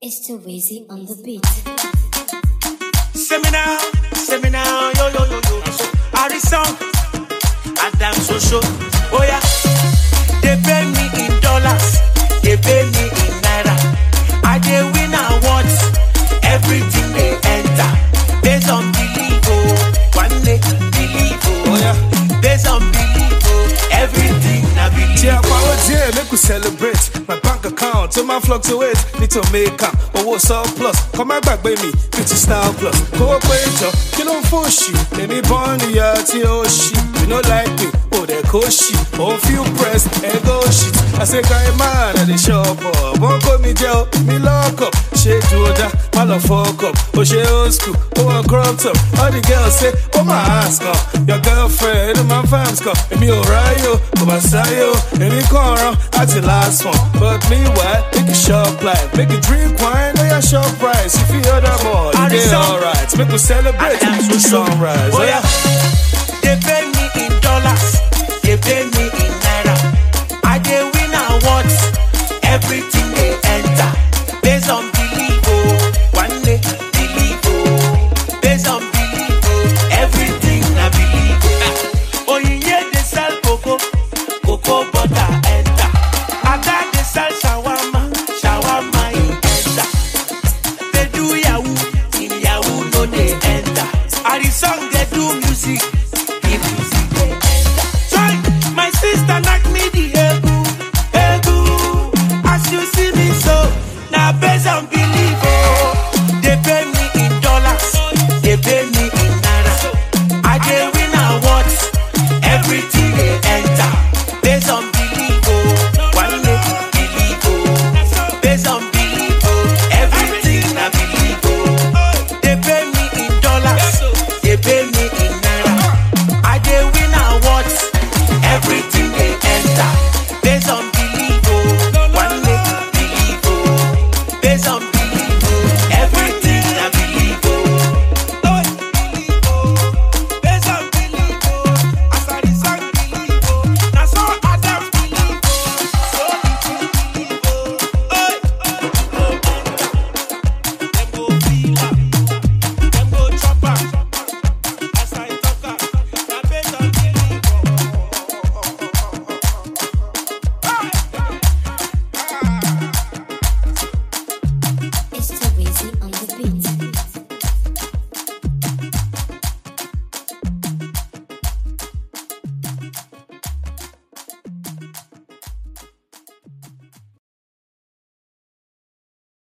It's too easy on the beat. Seminar, seminar, yo yo yo yo. Harrison, Adam Soso, oh yeah. They pay me in dollars, they pay me in naira. I dey win awards, everything they enter. Based on belief, oh, one day believe, oh, Oh, yeah. Based on belief, oh, everything I believe. Yeah, oh. power dear, make we celebrate. My bank account, to my fluctuate. Need to make up. Owó surplus, kọ́ má gbàgbé mi, fifty style plus. Kówó pé jọ, kí ló ń fòṣì? Èmi bọ́ọ̀nù ìyá tí ó ṣì. you know like me, ò dẹ̀ kó feel pressed, ẹ go shit. I say guy man, I dey shop up. Kó mi jẹ́ o, mi lock up. Ṣé Jòdá, má lọ fuck up. Oh, o ṣe old school, oh, ó wọ crop top. All the girls say, ó my ask up. Your girlfriend, inú máa ń fams kan. Èmi ò ráyò, kò bá sáyò. Èmi kàn rán àti last one. But meanwhile, make you shop life. Make you drink wine, know your shop price. If you order more, you dey Harrison. alright. Make we celebrate the Soso. sunrise. Oh yeah. Song music, my sister me the. As you see me so, belief, oh. They pay me in dollars, they pay me in. I dey win everything they enter. Belief, oh. One believe, oh. Based on based on